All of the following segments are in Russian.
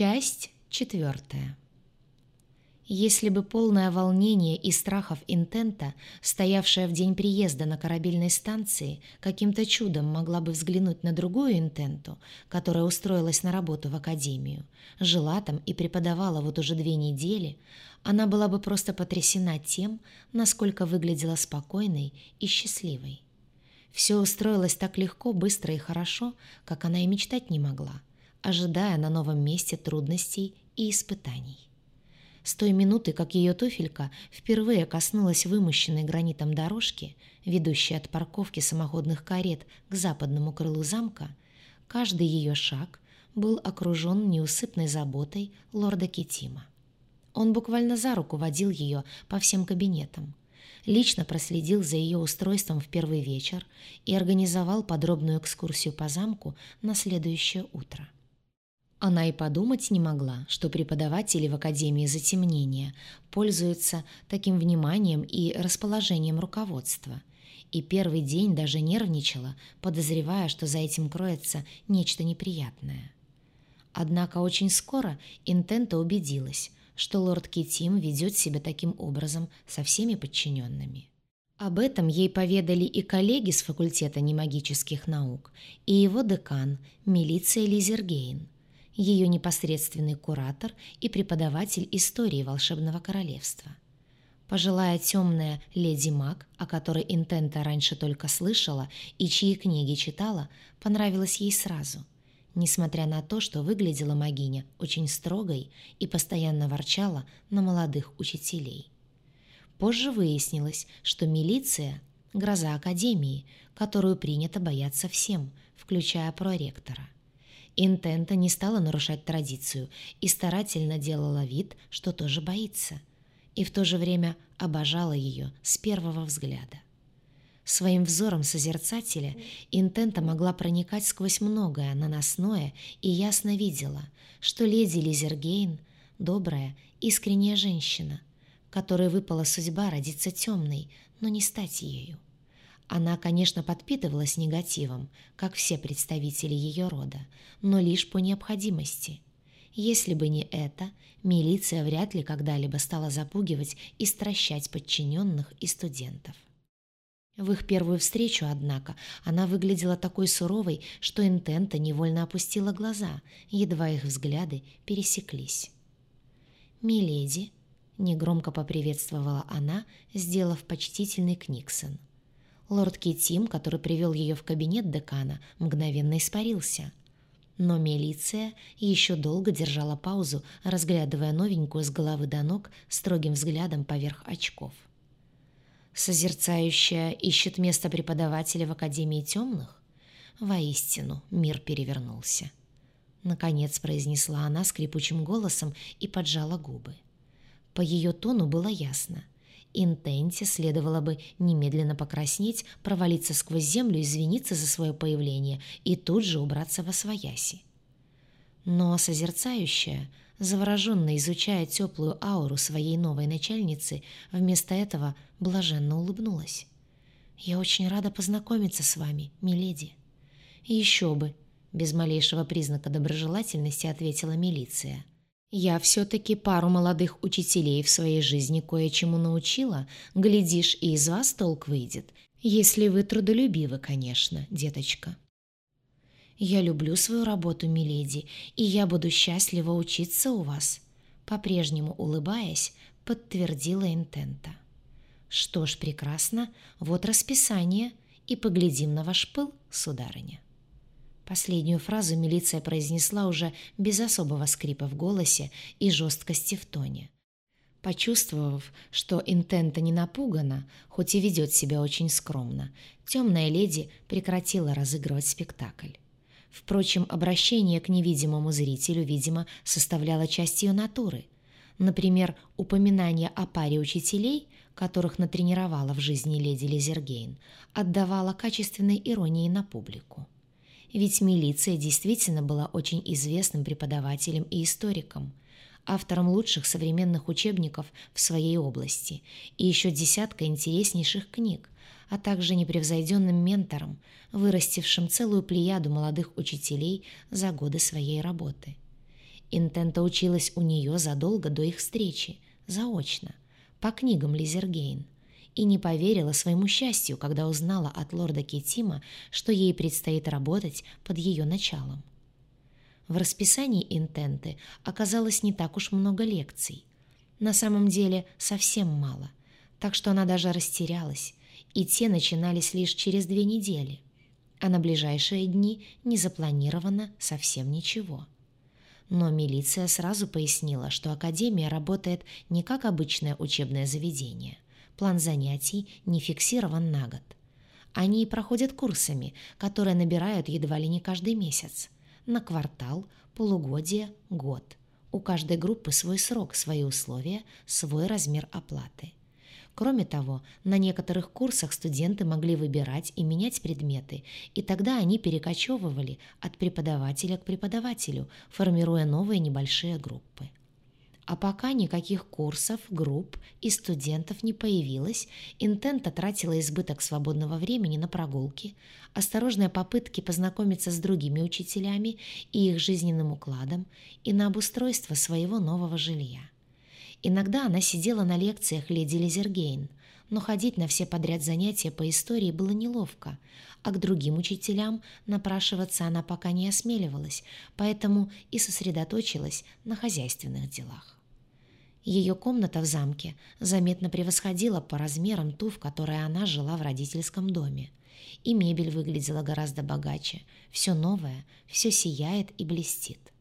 Часть четвертая. Если бы полное волнение и страхов интента, стоявшая в день приезда на корабельной станции, каким-то чудом могла бы взглянуть на другую интенту, которая устроилась на работу в академию, жила там и преподавала вот уже две недели, она была бы просто потрясена тем, насколько выглядела спокойной и счастливой. Все устроилось так легко, быстро и хорошо, как она и мечтать не могла, ожидая на новом месте трудностей и испытаний. С той минуты, как ее туфелька впервые коснулась вымощенной гранитом дорожки, ведущей от парковки самоходных карет к западному крылу замка, каждый ее шаг был окружен неусыпной заботой лорда Китима. Он буквально за руку водил ее по всем кабинетам, лично проследил за ее устройством в первый вечер и организовал подробную экскурсию по замку на следующее утро. Она и подумать не могла, что преподаватели в Академии затемнения пользуются таким вниманием и расположением руководства. И первый день даже нервничала, подозревая, что за этим кроется нечто неприятное. Однако очень скоро Интента убедилась, что лорд Китим ведет себя таким образом со всеми подчиненными. Об этом ей поведали и коллеги с факультета немагических наук, и его декан, милиция Лизергейн – ее непосредственный куратор и преподаватель истории волшебного королевства. Пожилая темная леди Мак, о которой Интента раньше только слышала и чьи книги читала, понравилась ей сразу, несмотря на то, что выглядела магиня очень строгой и постоянно ворчала на молодых учителей. Позже выяснилось, что милиция – гроза Академии, которую принято бояться всем, включая проректора – Интента не стала нарушать традицию и старательно делала вид, что тоже боится. И в то же время обожала ее с первого взгляда. Своим взором созерцателя Интента могла проникать сквозь многое наносное и ясно видела, что леди Лизергейн — добрая, искренняя женщина, которой выпала судьба родиться темной, но не стать ею. Она, конечно, подпитывалась негативом, как все представители ее рода, но лишь по необходимости. Если бы не это, милиция вряд ли когда-либо стала запугивать и стращать подчиненных и студентов. В их первую встречу, однако, она выглядела такой суровой, что Интента невольно опустила глаза, едва их взгляды пересеклись. «Миледи», — негромко поприветствовала она, сделав почтительный книксон — Лорд Китим, который привел ее в кабинет декана, мгновенно испарился. Но милиция еще долго держала паузу, разглядывая новенькую с головы до ног строгим взглядом поверх очков. Созерцающая ищет место преподавателя в Академии темных? Воистину, мир перевернулся. Наконец произнесла она скрипучим голосом и поджала губы. По ее тону было ясно — Интенте следовало бы немедленно покраснеть, провалиться сквозь землю, извиниться за свое появление и тут же убраться во свояси. Но созерцающая, завороженно изучая теплую ауру своей новой начальницы, вместо этого блаженно улыбнулась. «Я очень рада познакомиться с вами, миледи». «Еще бы!» — без малейшего признака доброжелательности ответила милиция — я все-таки пару молодых учителей в своей жизни кое-чему научила. Глядишь, и из вас толк выйдет. Если вы трудолюбивы, конечно, деточка. Я люблю свою работу, миледи, и я буду счастлива учиться у вас. По-прежнему улыбаясь, подтвердила Интента. Что ж, прекрасно, вот расписание, и поглядим на ваш пыл, сударыня. Последнюю фразу милиция произнесла уже без особого скрипа в голосе и жесткости в тоне. Почувствовав, что Интента не напугана, хоть и ведет себя очень скромно, темная леди прекратила разыгрывать спектакль. Впрочем, обращение к невидимому зрителю, видимо, составляло часть ее натуры. Например, упоминание о паре учителей, которых натренировала в жизни леди Лизергейн, отдавало качественной иронии на публику ведь милиция действительно была очень известным преподавателем и историком, автором лучших современных учебников в своей области и еще десятка интереснейших книг, а также непревзойденным ментором, вырастившим целую плеяду молодых учителей за годы своей работы. Интента училась у нее задолго до их встречи, заочно, по книгам Лизергейн, и не поверила своему счастью, когда узнала от лорда Кетима, что ей предстоит работать под ее началом. В расписании интенты оказалось не так уж много лекций. На самом деле совсем мало, так что она даже растерялась, и те начинались лишь через две недели, а на ближайшие дни не запланировано совсем ничего. Но милиция сразу пояснила, что Академия работает не как обычное учебное заведение. План занятий не фиксирован на год. Они проходят курсами, которые набирают едва ли не каждый месяц. На квартал, полугодие, год. У каждой группы свой срок, свои условия, свой размер оплаты. Кроме того, на некоторых курсах студенты могли выбирать и менять предметы, и тогда они перекочевывали от преподавателя к преподавателю, формируя новые небольшие группы. А пока никаких курсов, групп и студентов не появилось, Интента тратила избыток свободного времени на прогулки, осторожные попытки познакомиться с другими учителями и их жизненным укладом и на обустройство своего нового жилья. Иногда она сидела на лекциях леди Лизергейн, но ходить на все подряд занятия по истории было неловко, а к другим учителям напрашиваться она пока не осмеливалась, поэтому и сосредоточилась на хозяйственных делах. Ее комната в замке заметно превосходила по размерам ту, в которой она жила в родительском доме. И мебель выглядела гораздо богаче. Все новое, все сияет и блестит.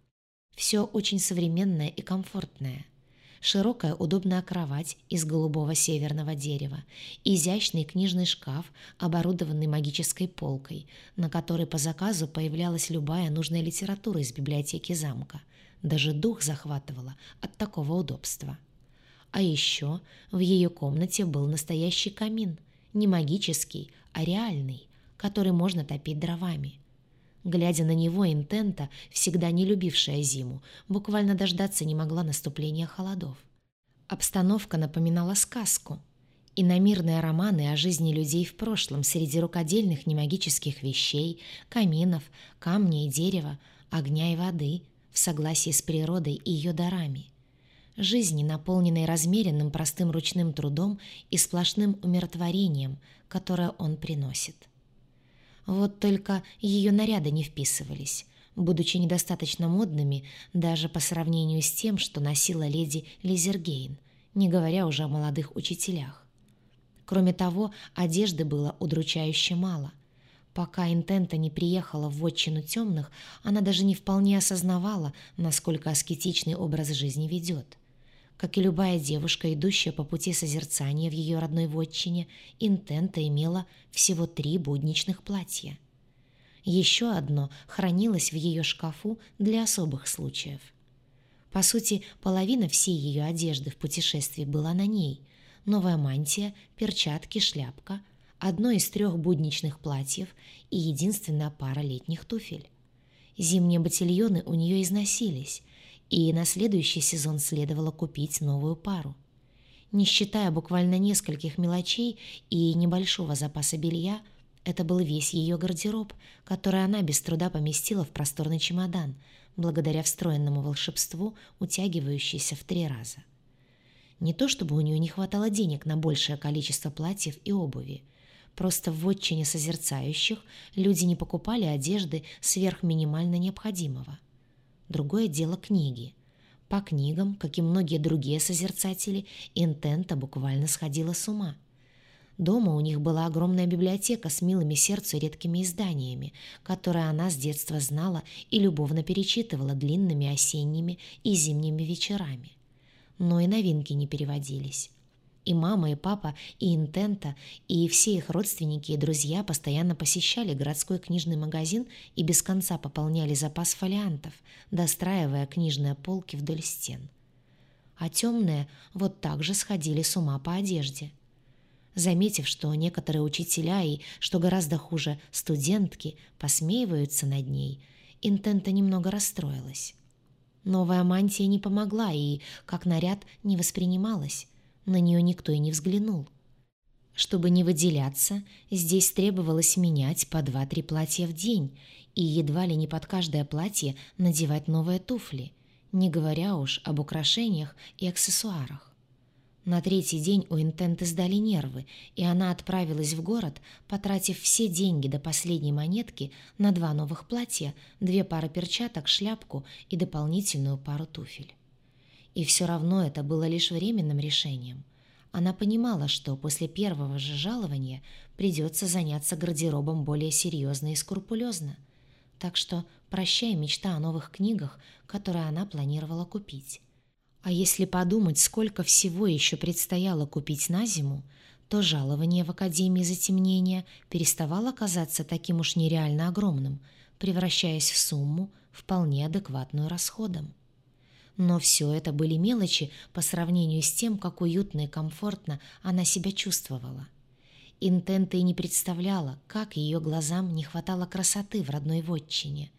Все очень современное и комфортное – широкая удобная кровать из голубого северного дерева, изящный книжный шкаф, оборудованный магической полкой, на которой по заказу появлялась любая нужная литература из библиотеки замка. Даже дух захватывало от такого удобства. А еще в ее комнате был настоящий камин, не магический, а реальный, который можно топить дровами – Глядя на него, Интента, всегда не любившая зиму, буквально дождаться не могла наступления холодов. Обстановка напоминала сказку. Иномирные романы о жизни людей в прошлом среди рукодельных немагических вещей, каминов, камня и дерева, огня и воды, в согласии с природой и ее дарами. Жизни, наполненной размеренным простым ручным трудом и сплошным умиротворением, которое он приносит. Вот только ее наряды не вписывались, будучи недостаточно модными даже по сравнению с тем, что носила леди Лизергейн, не говоря уже о молодых учителях. Кроме того, одежды было удручающе мало. Пока Интента не приехала в вотчину темных, она даже не вполне осознавала, насколько аскетичный образ жизни ведет. Как и любая девушка, идущая по пути созерцания в ее родной вотчине, Интента имела всего три будничных платья. Еще одно хранилось в ее шкафу для особых случаев. По сути, половина всей ее одежды в путешествии была на ней. Новая мантия, перчатки, шляпка, одно из трех будничных платьев и единственная пара летних туфель. Зимние ботильоны у нее износились, и на следующий сезон следовало купить новую пару. Не считая буквально нескольких мелочей и небольшого запаса белья, это был весь ее гардероб, который она без труда поместила в просторный чемодан, благодаря встроенному волшебству, утягивающийся в три раза. Не то чтобы у нее не хватало денег на большее количество платьев и обуви, просто в отчине созерцающих люди не покупали одежды сверх минимально необходимого – Другое дело книги. По книгам, как и многие другие созерцатели, Интента буквально сходила с ума. Дома у них была огромная библиотека с милыми сердцу редкими изданиями, которые она с детства знала и любовно перечитывала длинными осенними и зимними вечерами. Но и новинки не переводились. И мама, и папа, и Интента, и все их родственники и друзья постоянно посещали городской книжный магазин и без конца пополняли запас фолиантов, достраивая книжные полки вдоль стен. А темные вот так же сходили с ума по одежде. Заметив, что некоторые учителя и, что гораздо хуже, студентки посмеиваются над ней, Интента немного расстроилась. Новая мантия не помогла и, как наряд, не воспринималась. На нее никто и не взглянул. Чтобы не выделяться, здесь требовалось менять по два-три платья в день и едва ли не под каждое платье надевать новые туфли. не говоря уж об украшениях и аксессуарах. На третий день у Интенты сдали нервы, и она отправилась в город, потратив все деньги до последней монетки на два новых платья, две пары перчаток, шляпку и дополнительную пару туфель. И все равно это было лишь временным решением. Она понимала, что после первого же жалования придется заняться гардеробом более серьезно и скрупулезно. Так что прощай мечта о новых книгах, которые она планировала купить. А если подумать, сколько всего еще предстояло купить на зиму, то жалование в Академии затемнения переставало казаться таким уж нереально огромным, превращаясь в сумму, вполне адекватную расходам. Но все это были мелочи по сравнению с тем, как уютно и комфортно она себя чувствовала. Интента и не представляла, как ее глазам не хватало красоты в родной вотчине,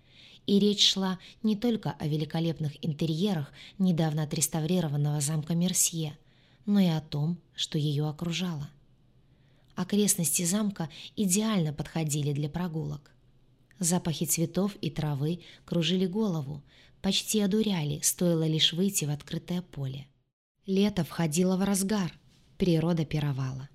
и речь шла не только о великолепных интерьерах недавно отреставрированного замка Мерсье, но и о том, что ее окружало. Окрестности замка идеально подходили для прогулок. Запахи цветов и травы кружили голову, почти одуряли, стоило лишь выйти в открытое поле. Лето входило в разгар, природа пировала.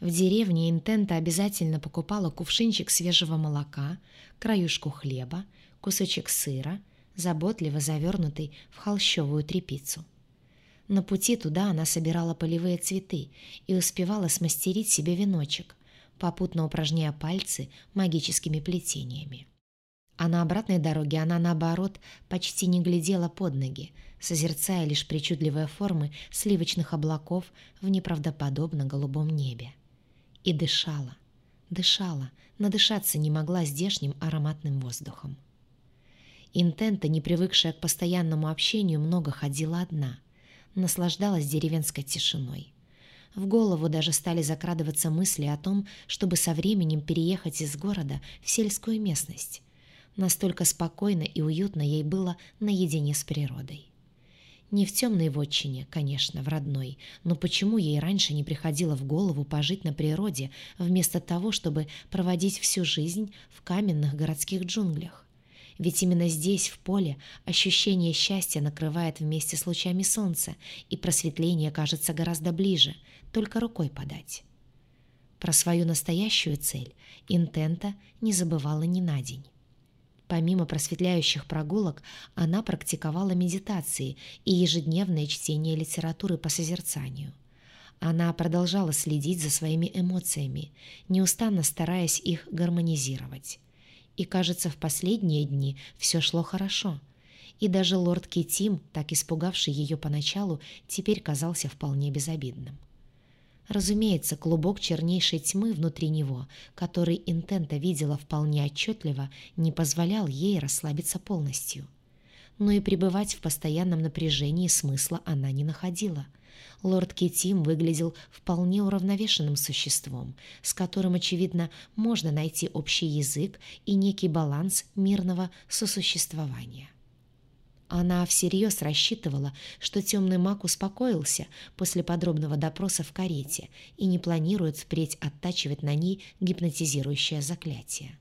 В деревне Интента обязательно покупала кувшинчик свежего молока, краюшку хлеба кусочек сыра, заботливо завернутый в холщовую тряпицу. На пути туда она собирала полевые цветы и успевала смастерить себе веночек, попутно упражняя пальцы магическими плетениями. А на обратной дороге она, наоборот, почти не глядела под ноги, созерцая лишь причудливые формы сливочных облаков в неправдоподобно голубом небе. И дышала, дышала, надышаться не могла здешним ароматным воздухом. Интента, не привыкшая к постоянному общению, много ходила одна. Наслаждалась деревенской тишиной. В голову даже стали закрадываться мысли о том, чтобы со временем переехать из города в сельскую местность. Настолько спокойно и уютно ей было наедине с природой. Не в темной вотчине, конечно, в родной, но почему ей раньше не приходило в голову пожить на природе, вместо того, чтобы проводить всю жизнь в каменных городских джунглях? Ведь именно здесь, в поле, ощущение счастья накрывает вместе с лучами солнца, и просветление кажется гораздо ближе, только рукой подать. Про свою настоящую цель Интента не забывала ни на день. Помимо просветляющих прогулок, она практиковала медитации и ежедневное чтение литературы по созерцанию. Она продолжала следить за своими эмоциями, неустанно стараясь их гармонизировать и, кажется, в последние дни все шло хорошо. И даже лорд Китим, так испугавший ее поначалу, теперь казался вполне безобидным. Разумеется, клубок чернейшей тьмы внутри него, который Интента видела вполне отчетливо, не позволял ей расслабиться полностью. Но и пребывать в постоянном напряжении смысла она не находила – лорд Китим выглядел вполне уравновешенным существом, с которым, очевидно, можно найти общий язык и некий баланс мирного сосуществования. Она всерьез рассчитывала, что темный маг успокоился после подробного допроса в карете и не планирует впредь оттачивать на ней гипнотизирующее заклятие.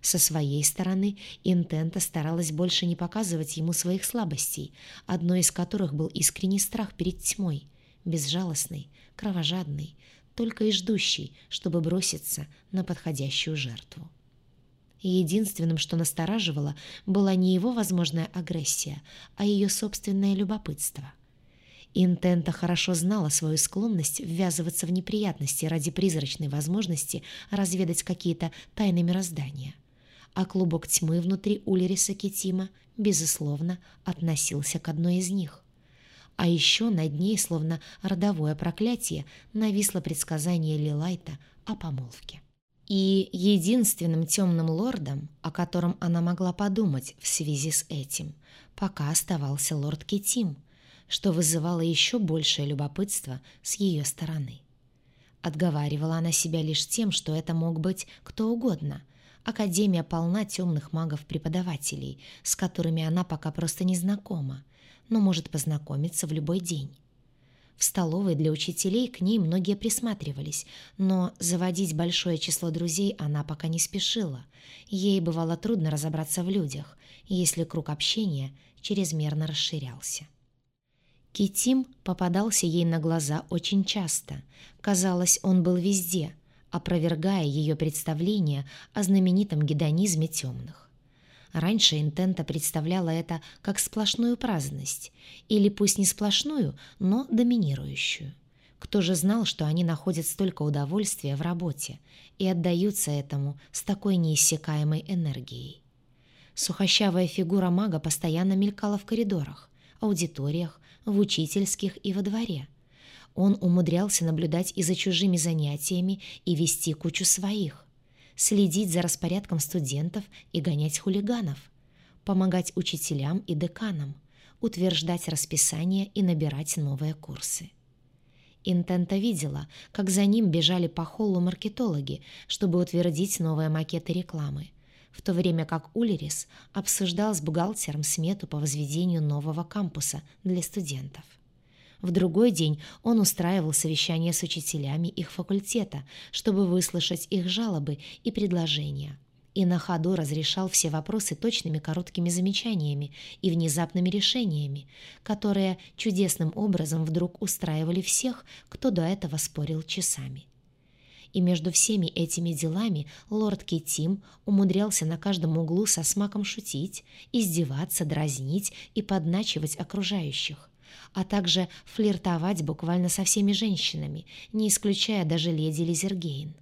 Со своей стороны Интента старалась больше не показывать ему своих слабостей, одной из которых был искренний страх перед тьмой, безжалостный, кровожадный, только и ждущий, чтобы броситься на подходящую жертву. Единственным, что настораживало, была не его возможная агрессия, а ее собственное любопытство. Интента хорошо знала свою склонность ввязываться в неприятности ради призрачной возможности разведать какие-то тайны мироздания а клубок тьмы внутри Улериса Китима, безусловно, относился к одной из них. А еще над ней, словно родовое проклятие, нависло предсказание Лилайта о помолвке. И единственным темным лордом, о котором она могла подумать в связи с этим, пока оставался лорд Китим, что вызывало еще большее любопытство с ее стороны. Отговаривала она себя лишь тем, что это мог быть кто угодно, Академия полна темных магов-преподавателей, с которыми она пока просто не знакома, но может познакомиться в любой день. В столовой для учителей к ней многие присматривались, но заводить большое число друзей она пока не спешила. Ей бывало трудно разобраться в людях, если круг общения чрезмерно расширялся. Китим попадался ей на глаза очень часто. Казалось, он был везде, опровергая ее представление о знаменитом гедонизме темных. Раньше Интента представляла это как сплошную праздность, или пусть не сплошную, но доминирующую. Кто же знал, что они находят столько удовольствия в работе и отдаются этому с такой неиссякаемой энергией? Сухощавая фигура мага постоянно мелькала в коридорах, аудиториях, в учительских и во дворе. Он умудрялся наблюдать и за чужими занятиями и вести кучу своих, следить за распорядком студентов и гонять хулиганов, помогать учителям и деканам, утверждать расписание и набирать новые курсы. Интента видела, как за ним бежали по холлу маркетологи, чтобы утвердить новые макеты рекламы, в то время как Улерис обсуждал с бухгалтером смету по возведению нового кампуса для студентов. В другой день он устраивал совещания с учителями их факультета, чтобы выслушать их жалобы и предложения. И на ходу разрешал все вопросы точными короткими замечаниями и внезапными решениями, которые чудесным образом вдруг устраивали всех, кто до этого спорил часами. И между всеми этими делами лорд Китим умудрялся на каждом углу со смаком шутить, издеваться, дразнить и подначивать окружающих а также флиртовать буквально со всеми женщинами, не исключая даже леди Лизергейн.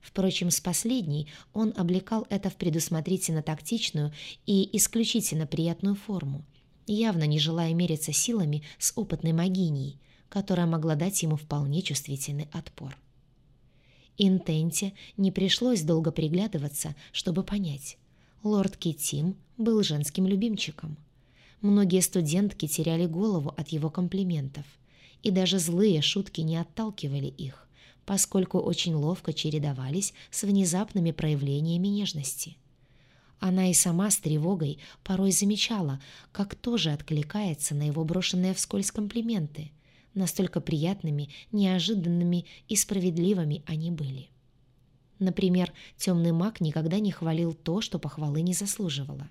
Впрочем, с последней он облекал это в предусмотрительно тактичную и исключительно приятную форму, явно не желая мериться силами с опытной магиней, которая могла дать ему вполне чувствительный отпор. Интенте не пришлось долго приглядываться, чтобы понять. Лорд Китим был женским любимчиком — Многие студентки теряли голову от его комплиментов, и даже злые шутки не отталкивали их, поскольку очень ловко чередовались с внезапными проявлениями нежности. Она и сама с тревогой порой замечала, как тоже откликается на его брошенные вскользь комплименты. Настолько приятными, неожиданными и справедливыми они были. Например, темный маг никогда не хвалил то, что похвалы не заслуживало.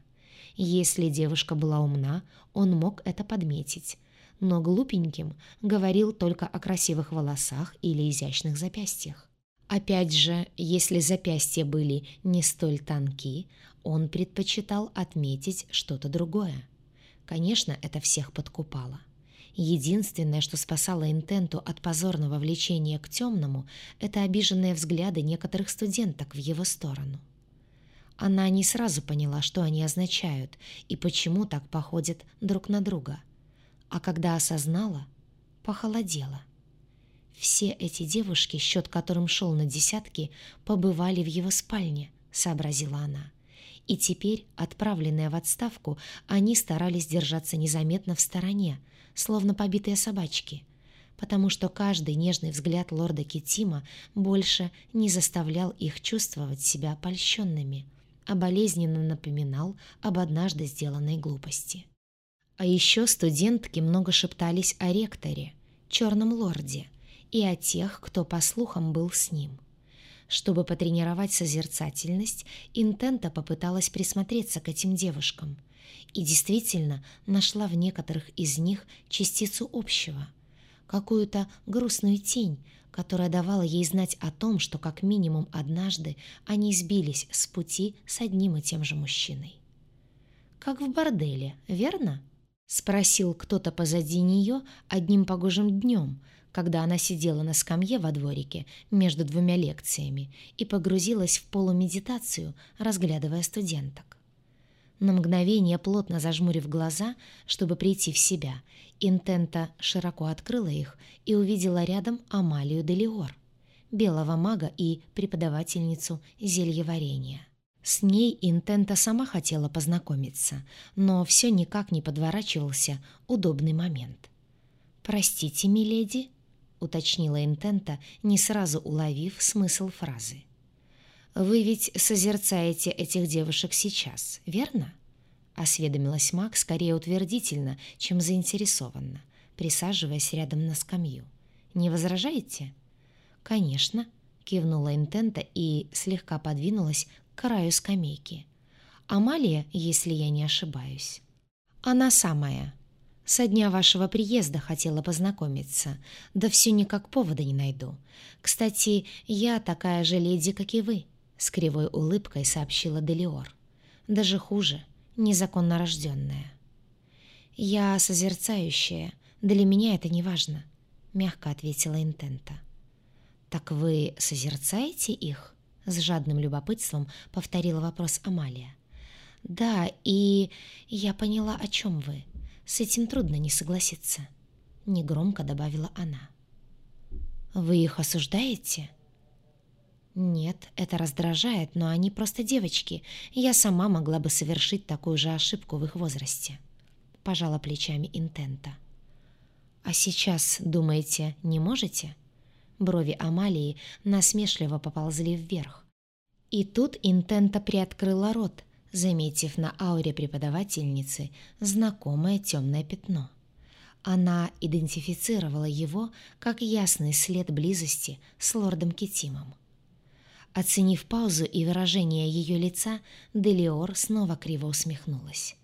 Если девушка была умна, он мог это подметить. Но глупеньким говорил только о красивых волосах или изящных запястьях. Опять же, если запястья были не столь тонки, он предпочитал отметить что-то другое. Конечно, это всех подкупало. Единственное, что спасало Интенту от позорного влечения к темному, это обиженные взгляды некоторых студенток в его сторону. Она не сразу поняла, что они означают и почему так походят друг на друга. А когда осознала, похолодела. Все эти девушки, счет которым шел на десятки, побывали в его спальне, сообразила она. И теперь, отправленные в отставку, они старались держаться незаметно в стороне, словно побитые собачки, потому что каждый нежный взгляд лорда Китима больше не заставлял их чувствовать себя польщенными – а болезненно напоминал об однажды сделанной глупости. А еще студентки много шептались о ректоре, черном лорде, и о тех, кто, по слухам, был с ним. Чтобы потренировать созерцательность, Интента попыталась присмотреться к этим девушкам и действительно нашла в некоторых из них частицу общего, какую-то грустную тень, которая давала ей знать о том, что как минимум однажды они сбились с пути с одним и тем же мужчиной. «Как в борделе, верно?» — спросил кто-то позади нее одним погожим днем, когда она сидела на скамье во дворике между двумя лекциями и погрузилась в полумедитацию, разглядывая студенток. На мгновение, плотно зажмурив глаза, чтобы прийти в себя, Интента широко открыла их и увидела рядом Амалию Делиор, белого мага и преподавательницу зельеварения. С ней Интента сама хотела познакомиться, но все никак не подворачивался удобный момент. «Простите, миледи», — уточнила Интента, не сразу уловив смысл фразы. «Вы ведь созерцаете этих девушек сейчас, верно?» Осведомилась Мак скорее утвердительно, чем заинтересованно, присаживаясь рядом на скамью. «Не возражаете?» «Конечно», — кивнула Интента и слегка подвинулась к краю скамейки. «Амалия, если я не ошибаюсь». «Она самая. Со дня вашего приезда хотела познакомиться, да все никак повода не найду. Кстати, я такая же леди, как и вы», — с кривой улыбкой сообщила Делиор. «Даже хуже, незаконно рожденная». «Я созерцающая, для меня это не важно», — мягко ответила Интента. «Так вы созерцаете их?» — с жадным любопытством повторила вопрос Амалия. «Да, и я поняла, о чем вы. С этим трудно не согласиться», — негромко добавила она. «Вы их осуждаете?» «Нет, это раздражает, но они просто девочки. Я сама могла бы совершить такую же ошибку в их возрасте», — пожала плечами Интента. «А сейчас, думаете, не можете?» Брови Амалии насмешливо поползли вверх. И тут Интента приоткрыла рот, заметив на ауре преподавательницы знакомое темное пятно. Она идентифицировала его как ясный след близости с лордом Китимом. Оценив паузу и выражение ее лица, Делиор снова криво усмехнулась.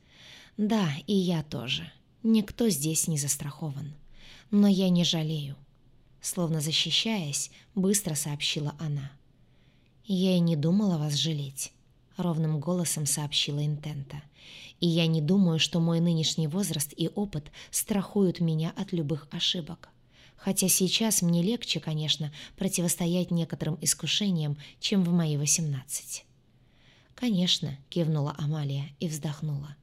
«Да, и я тоже. Никто здесь не застрахован. Но я не жалею». Словно защищаясь, быстро сообщила она. «Я и не думала вас жалеть. — ровным голосом сообщила Интента. «И я не думаю, что мой нынешний возраст и опыт страхуют меня от любых ошибок. Хотя сейчас мне легче, конечно, противостоять некоторым искушениям, чем в мои восемнадцать». «Конечно», — кивнула Амалия и вздохнула.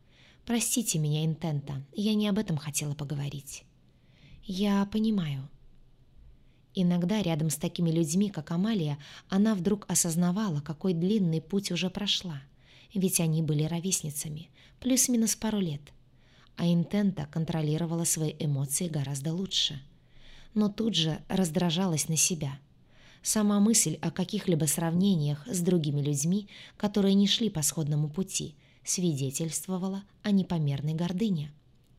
«Простите меня, Интента, я не об этом хотела поговорить». «Я понимаю», Иногда рядом с такими людьми, как Амалия, она вдруг осознавала, какой длинный путь уже прошла. Ведь они были ровесницами, плюс-минус пару лет. А Интента контролировала свои эмоции гораздо лучше. Но тут же раздражалась на себя. Сама мысль о каких-либо сравнениях с другими людьми, которые не шли по сходному пути, свидетельствовала о непомерной гордыне.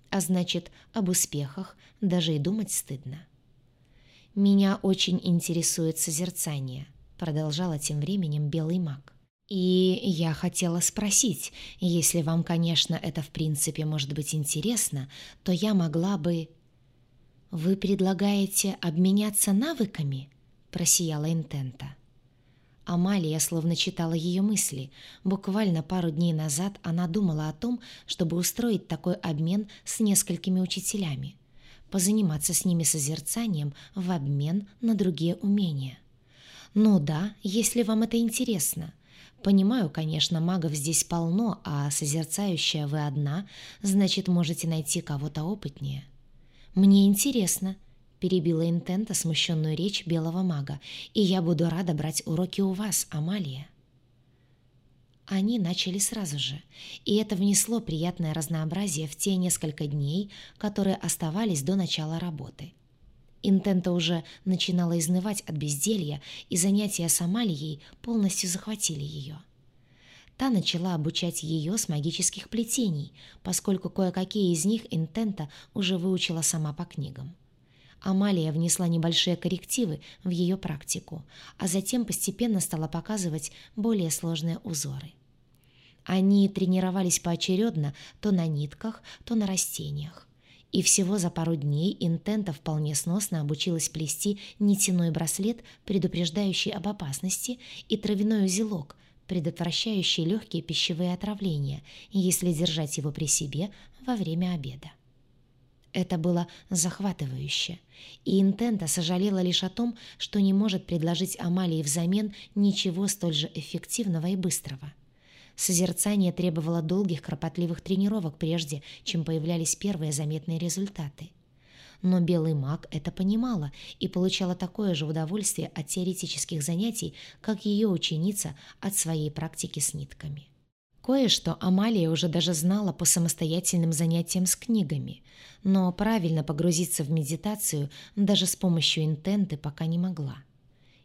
А значит, об успехах даже и думать стыдно. «Меня очень интересует созерцание», — продолжала тем временем белый маг. «И я хотела спросить, если вам, конечно, это в принципе может быть интересно, то я могла бы...» «Вы предлагаете обменяться навыками?» — просияла Интента. Амалия словно читала ее мысли. Буквально пару дней назад она думала о том, чтобы устроить такой обмен с несколькими учителями позаниматься с ними созерцанием в обмен на другие умения. Ну да, если вам это интересно. Понимаю, конечно, магов здесь полно, а созерцающая вы одна, значит, можете найти кого-то опытнее. Мне интересно, перебила Интента смущенную речь белого мага, и я буду рада брать уроки у вас, Амалия. Они начали сразу же, и это внесло приятное разнообразие в те несколько дней, которые оставались до начала работы. Интента уже начинала изнывать от безделья, и занятия с Амалией полностью захватили ее. Та начала обучать ее с магических плетений, поскольку кое-какие из них Интента уже выучила сама по книгам. Амалия внесла небольшие коррективы в ее практику, а затем постепенно стала показывать более сложные узоры. Они тренировались поочередно то на нитках, то на растениях. И всего за пару дней Интента вполне сносно обучилась плести нитяной браслет, предупреждающий об опасности, и травяной узелок, предотвращающий легкие пищевые отравления, если держать его при себе во время обеда. Это было захватывающе, и Интента сожалела лишь о том, что не может предложить Амалии взамен ничего столь же эффективного и быстрого – Созерцание требовало долгих кропотливых тренировок прежде, чем появлялись первые заметные результаты. Но белый маг это понимала и получала такое же удовольствие от теоретических занятий, как ее ученица от своей практики с нитками. Кое-что Амалия уже даже знала по самостоятельным занятиям с книгами, но правильно погрузиться в медитацию даже с помощью интенты пока не могла.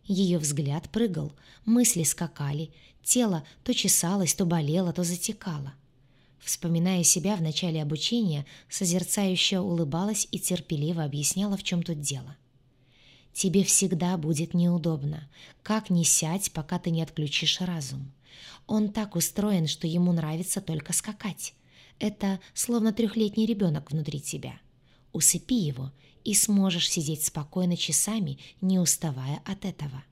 Ее взгляд прыгал, мысли скакали, тело то чесалось, то болело, то затекало. Вспоминая себя в начале обучения, созерцающая улыбалась и терпеливо объясняла, в чем тут дело. «Тебе всегда будет неудобно. Как ни сядь, пока ты не отключишь разум. Он так устроен, что ему нравится только скакать. Это словно трехлетний ребенок внутри тебя. Усыпи его, и сможешь сидеть спокойно часами, не уставая от этого.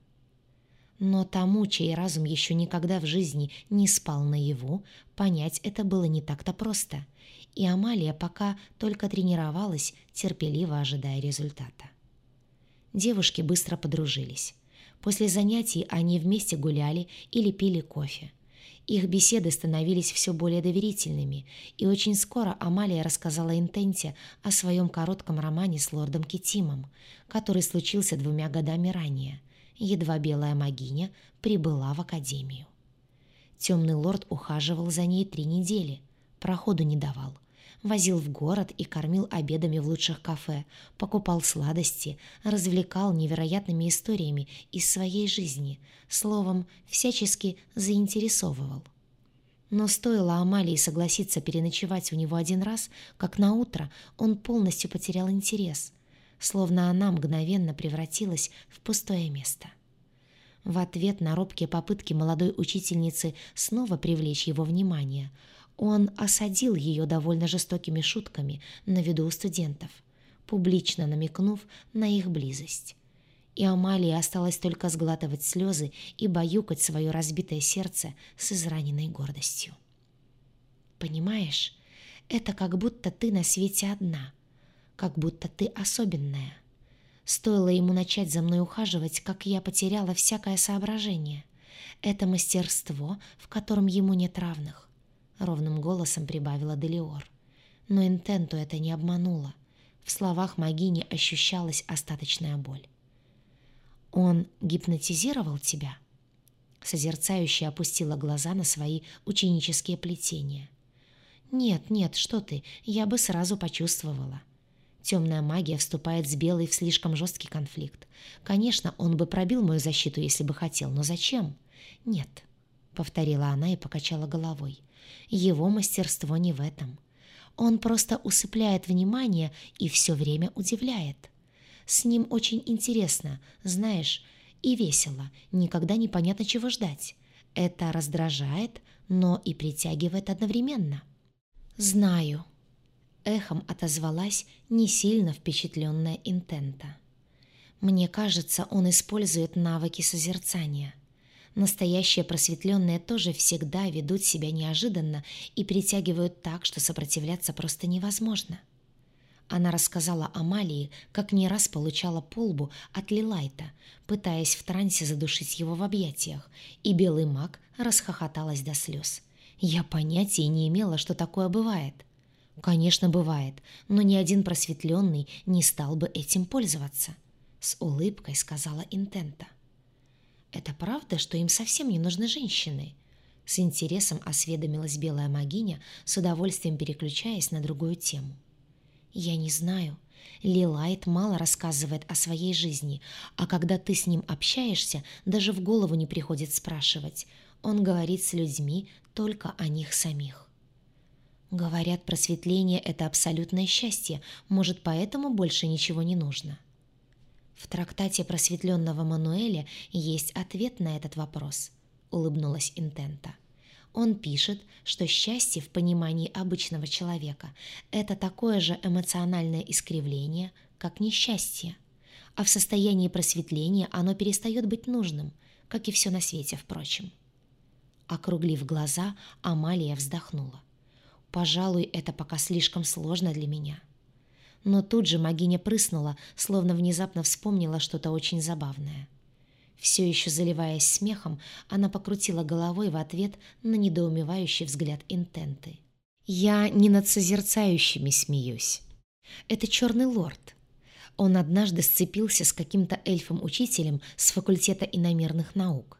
Но тому, чей разум еще никогда в жизни не спал наяву, понять это было не так-то просто, и Амалия пока только тренировалась, терпеливо ожидая результата. Девушки быстро подружились. После занятий они вместе гуляли или пили кофе. Их беседы становились все более доверительными, и очень скоро Амалия рассказала Интенте о своем коротком романе с лордом Китимом, который случился двумя годами ранее, едва белая магиня прибыла в академию. Темный лорд ухаживал за ней три недели, проходу не давал. Возил в город и кормил обедами в лучших кафе, покупал сладости, развлекал невероятными историями из своей жизни, словом, всячески заинтересовывал. Но стоило Амалии согласиться переночевать у него один раз, как на утро он полностью потерял интерес, словно она мгновенно превратилась в пустое место. В ответ на робкие попытки молодой учительницы снова привлечь его внимание – он осадил ее довольно жестокими шутками на виду у студентов, публично намекнув на их близость. И Амалии осталось только сглатывать слезы и баюкать свое разбитое сердце с израненной гордостью. «Понимаешь, это как будто ты на свете одна, как будто ты особенная. Стоило ему начать за мной ухаживать, как я потеряла всякое соображение. Это мастерство, в котором ему нет равных. — ровным голосом прибавила Делиор. Но Интенту это не обмануло. В словах Магини ощущалась остаточная боль. «Он гипнотизировал тебя?» Созерцающая опустила глаза на свои ученические плетения. «Нет, нет, что ты, я бы сразу почувствовала». Темная магия вступает с белой в слишком жесткий конфликт. Конечно, он бы пробил мою защиту, если бы хотел, но зачем? «Нет», — повторила она и покачала головой. Его мастерство не в этом. Он просто усыпляет внимание и все время удивляет. С ним очень интересно, знаешь, и весело, никогда непонятно чего ждать. Это раздражает, но и притягивает одновременно. «Знаю», — эхом отозвалась не сильно впечатленная Интента. «Мне кажется, он использует навыки созерцания». Настоящие просветленные тоже всегда ведут себя неожиданно и притягивают так, что сопротивляться просто невозможно. Она рассказала Амалии, как не раз получала полбу от Лилайта, пытаясь в трансе задушить его в объятиях, и белый маг расхохоталась до слез. Я понятия не имела, что такое бывает. Конечно, бывает, но ни один просветленный не стал бы этим пользоваться. С улыбкой сказала Интента. «Это правда, что им совсем не нужны женщины?» С интересом осведомилась белая магиня, с удовольствием переключаясь на другую тему. «Я не знаю. Лилайт мало рассказывает о своей жизни, а когда ты с ним общаешься, даже в голову не приходит спрашивать. Он говорит с людьми только о них самих». Говорят, просветление — это абсолютное счастье, может, поэтому больше ничего не нужно. В трактате просветленного Мануэля есть ответ на этот вопрос, улыбнулась Интента. Он пишет, что счастье в понимании обычного человека – это такое же эмоциональное искривление, как несчастье. А в состоянии просветления оно перестает быть нужным, как и все на свете, впрочем. Округлив глаза, Амалия вздохнула. «Пожалуй, это пока слишком сложно для меня». Но тут же магиня прыснула, словно внезапно вспомнила что-то очень забавное. Все еще заливаясь смехом, она покрутила головой в ответ на недоумевающий взгляд интенты. «Я не над созерцающими смеюсь. Это черный лорд. Он однажды сцепился с каким-то эльфом-учителем с факультета иномерных наук.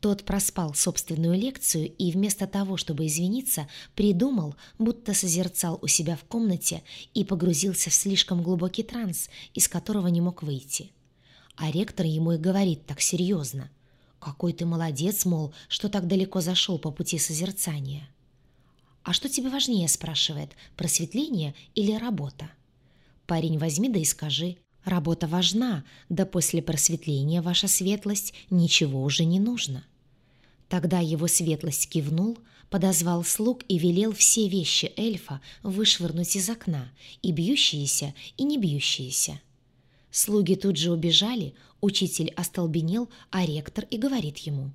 Тот проспал собственную лекцию и вместо того, чтобы извиниться, придумал, будто созерцал у себя в комнате и погрузился в слишком глубокий транс, из которого не мог выйти. А ректор ему и говорит так серьезно. «Какой ты молодец, мол, что так далеко зашел по пути созерцания». «А что тебе важнее?» – спрашивает, просветление или работа? Парень, возьми да и скажи. Работа важна, да после просветления, ваша светлость, ничего уже не нужно. Тогда его светлость кивнул, подозвал слуг и велел все вещи эльфа вышвырнуть из окна, и бьющиеся, и не бьющиеся. Слуги тут же убежали, учитель остолбенел, а ректор и говорит ему.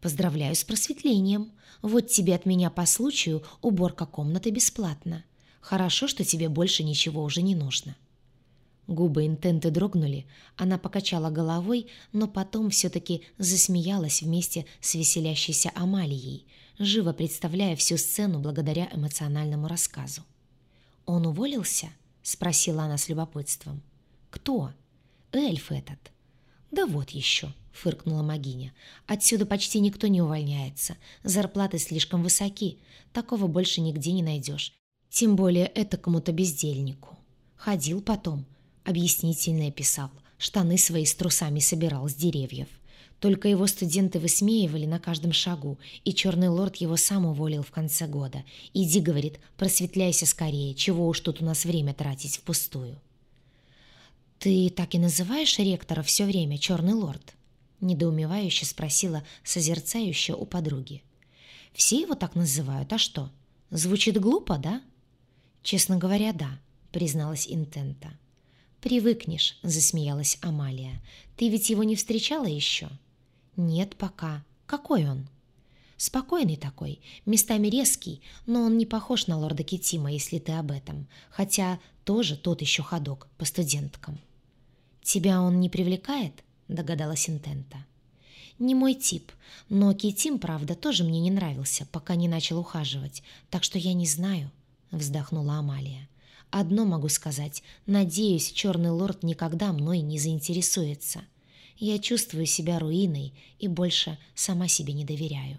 «Поздравляю с просветлением. Вот тебе от меня по случаю уборка комнаты бесплатно. Хорошо, что тебе больше ничего уже не нужно». Губы интенты дрогнули, она покачала головой, но потом все-таки засмеялась вместе с веселящейся Амалией, живо представляя всю сцену благодаря эмоциональному рассказу. «Он уволился?» — спросила она с любопытством. «Кто?» «Эльф этот». «Да вот еще», — фыркнула Магиня. «Отсюда почти никто не увольняется. Зарплаты слишком высоки. Такого больше нигде не найдешь. Тем более это кому-то бездельнику. Ходил потом, объяснительное писал, штаны свои с трусами собирал с деревьев. Только его студенты высмеивали на каждом шагу, и черный лорд его сам уволил в конце года. «Иди, — говорит, — просветляйся скорее, чего уж тут у нас время тратить впустую». «Ты так и называешь ректора все время, черный лорд?» — недоумевающе спросила созерцающая у подруги. «Все его так называют, а что? Звучит глупо, да?» «Честно говоря, да», — призналась Интента. «Привыкнешь», — засмеялась Амалия. «Ты ведь его не встречала еще?» «Нет пока. Какой он?» «Спокойный такой, местами резкий, но он не похож на лорда Китима, если ты об этом, хотя тоже тот еще ходок по студенткам». «Тебя он не привлекает?» — догадалась Интента. «Не мой тип, но Китим, правда, тоже мне не нравился, пока не начал ухаживать, так что я не знаю», — вздохнула Амалия. Одно могу сказать. Надеюсь, черный лорд никогда мной не заинтересуется. Я чувствую себя руиной и больше сама себе не доверяю.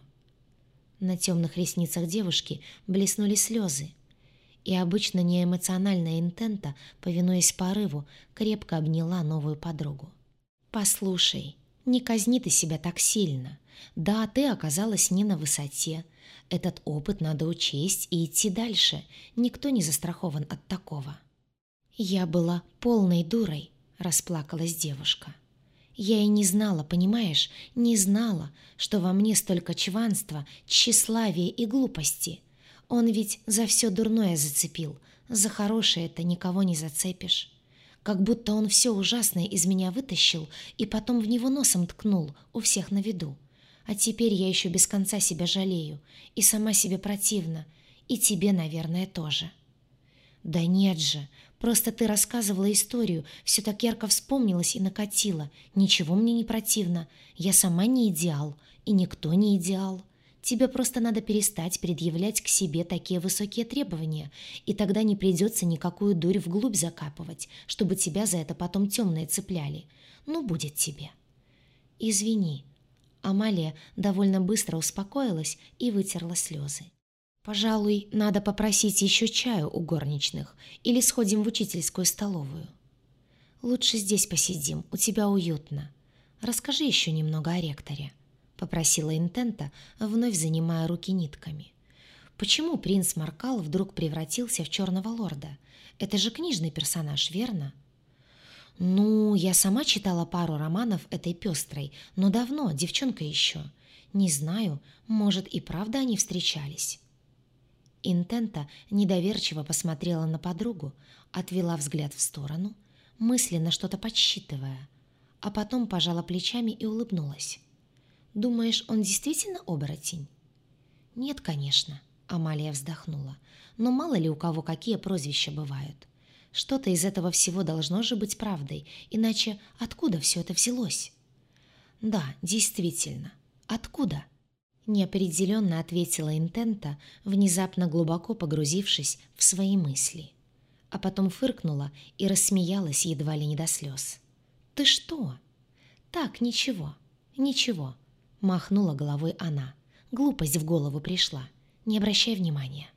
На темных ресницах девушки блеснули слезы. И обычно неэмоциональная интента, повинуясь порыву, крепко обняла новую подругу. «Послушай, не казни ты себя так сильно. Да, ты оказалась не на высоте, этот опыт надо учесть и идти дальше. Никто не застрахован от такого. «Я была полной дурой», — расплакалась девушка. «Я и не знала, понимаешь, не знала, что во мне столько чванства, тщеславия и глупости. Он ведь за все дурное зацепил, за хорошее это никого не зацепишь. Как будто он все ужасное из меня вытащил и потом в него носом ткнул, у всех на виду. А теперь я еще без конца себя жалею, и сама себе противна, и тебе, наверное, тоже. Да нет же, просто ты рассказывала историю, все так ярко вспомнилось и накатило. Ничего мне не противно, я сама не идеал, и никто не идеал. Тебе просто надо перестать предъявлять к себе такие высокие требования, и тогда не придется никакую дурь вглубь закапывать, чтобы тебя за это потом темные цепляли. Ну, будет тебе. Извини, Амалия довольно быстро успокоилась и вытерла слезы. «Пожалуй, надо попросить еще чаю у горничных или сходим в учительскую столовую. Лучше здесь посидим, у тебя уютно. Расскажи еще немного о ректоре», — попросила Интента, вновь занимая руки нитками. «Почему принц Маркал вдруг превратился в черного лорда? Это же книжный персонаж, верно?» «Ну, я сама читала пару романов этой пестрой, но давно, девчонка еще. Не знаю, может и правда они встречались». Интента недоверчиво посмотрела на подругу, отвела взгляд в сторону, мысленно что-то подсчитывая, а потом пожала плечами и улыбнулась. «Думаешь, он действительно оборотень?» «Нет, конечно», — Амалия вздохнула, «но мало ли у кого какие прозвища бывают. Что-то из этого всего должно же быть правдой, иначе откуда все это взялось? Да, действительно, откуда? Неопределенно ответила Интента, внезапно глубоко погрузившись в свои мысли. А потом фыркнула и рассмеялась едва ли не до слез. «Ты что?» «Так, ничего, ничего», — махнула головой она. Глупость в голову пришла. Не обращай внимания.